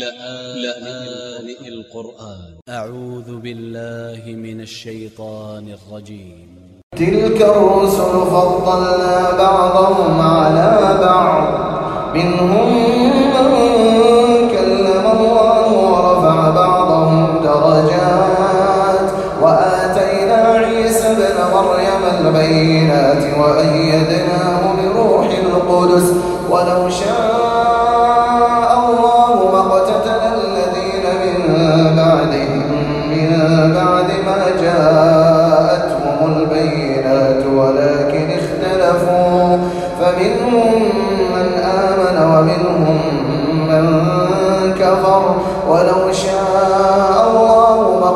لآن القرآن. أ ع و ذ ب ا ل ل ه من ا ل ش ي ط ا ن ا ل ج ي م تلك الرسل فضلنا بعضهم على بعض. منهم من كلم الله ورفع بعضهم درجات. وآتينا عيسى ابن مريم البينات وأيدناه بروح القدس. ولو شاء فمنهم من آمن ومنهم من كفر. ولو شاء الله ما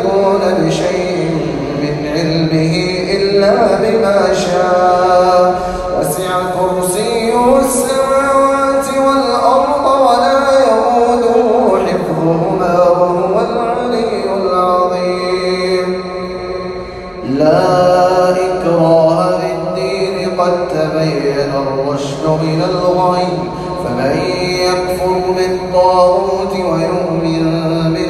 يحيطون بشيء من علمه إلا بما شاء. وسع كرسيه السماوات والأرض ولا يؤوده حفظهما وهو العلي العظيم. لا إكراه في الدين قد تبين الرشد من الغي فمن يكفر بالطاغوت ويؤمن بالله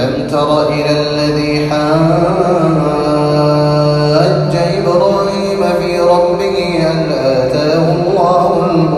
ألم تر إلى الذي حاج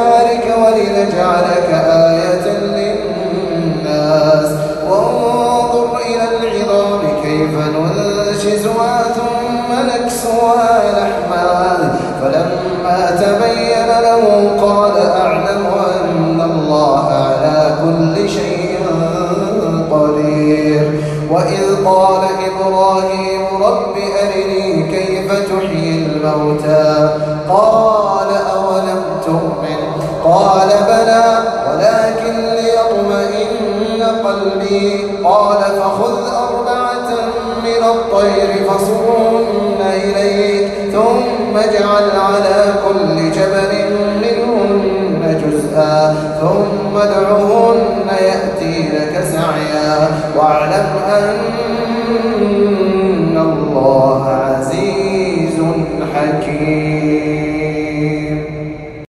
حمارك ولنجعلك آية للناس. وانظر إلى العظام كيف ننشزها ثم نكسوها لحما. فلما تبين له قال أعلم أن الله على كل شيء قدير. وإذ قال إبراهيم رب أرني كيف تحيي الموتى؟ قال قال بلى ولكن ليطمئن قلبي. قال فخذ أربعة من الطير فصرهن إليك ثم اجعل على كل جبل منهن جزءا ثم ادعهن يأتينك سعيا. واعلم أن